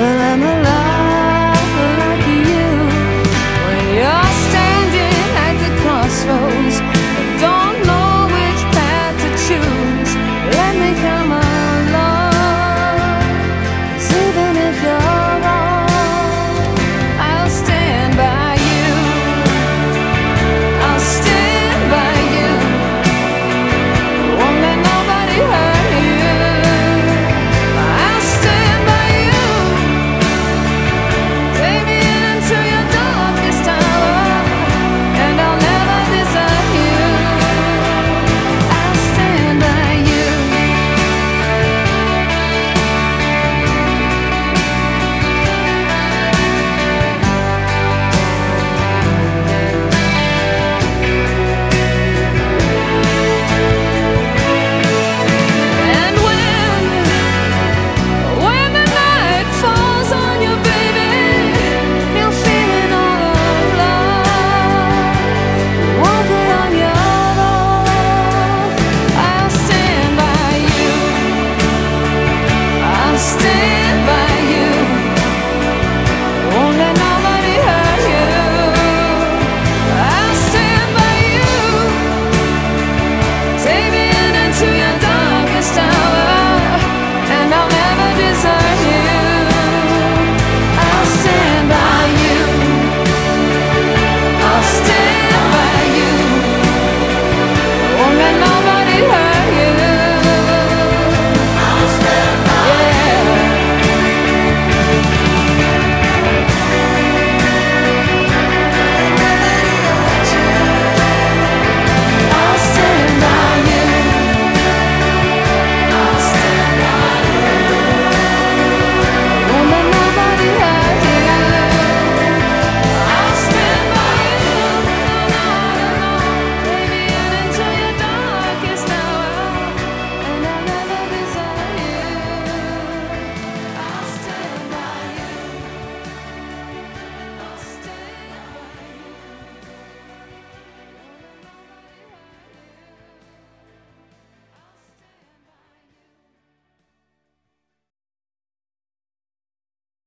Well, I'm alive.